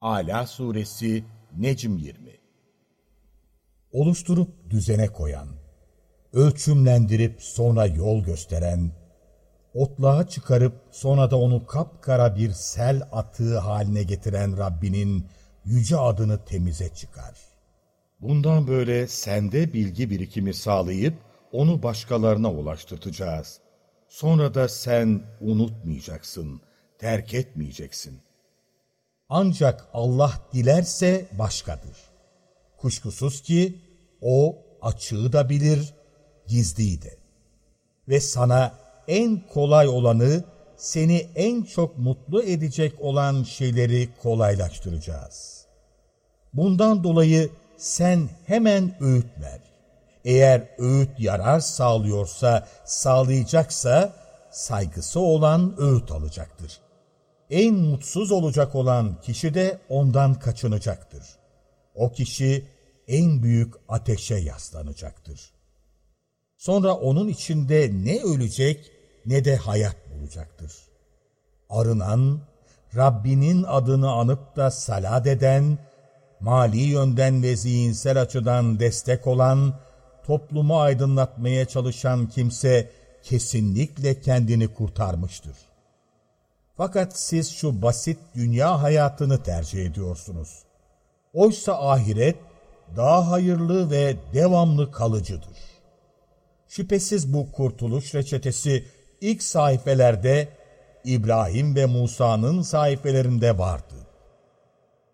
Ala Suresi Necm 20 Oluşturup düzene koyan, ölçümlendirip sonra yol gösteren, otlağa çıkarıp sonra da onu kapkara bir sel atığı haline getiren Rabbinin yüce adını temize çıkar. Bundan böyle sende bilgi birikimi sağlayıp onu başkalarına ulaştırtacağız. Sonra da sen unutmayacaksın, terk etmeyeceksin. Ancak Allah dilerse başkadır. Kuşkusuz ki O açığı da bilir, gizliyi de. Ve sana en kolay olanı, seni en çok mutlu edecek olan şeyleri kolaylaştıracağız. Bundan dolayı sen hemen öğüt ver. Eğer öğüt yarar sağlıyorsa, sağlayacaksa, saygısı olan öğüt alacaktır. En mutsuz olacak olan kişi de ondan kaçınacaktır. O kişi en büyük ateşe yaslanacaktır. Sonra onun içinde ne ölecek ne de hayat bulacaktır. Arınan, Rabbinin adını anıp da salat eden, mali yönden ve zihinsel açıdan destek olan, toplumu aydınlatmaya çalışan kimse kesinlikle kendini kurtarmıştır. Fakat siz şu basit dünya hayatını tercih ediyorsunuz. Oysa ahiret daha hayırlı ve devamlı kalıcıdır. Şüphesiz bu kurtuluş reçetesi ilk sayfelerde İbrahim ve Musa'nın sayfelerinde vardı.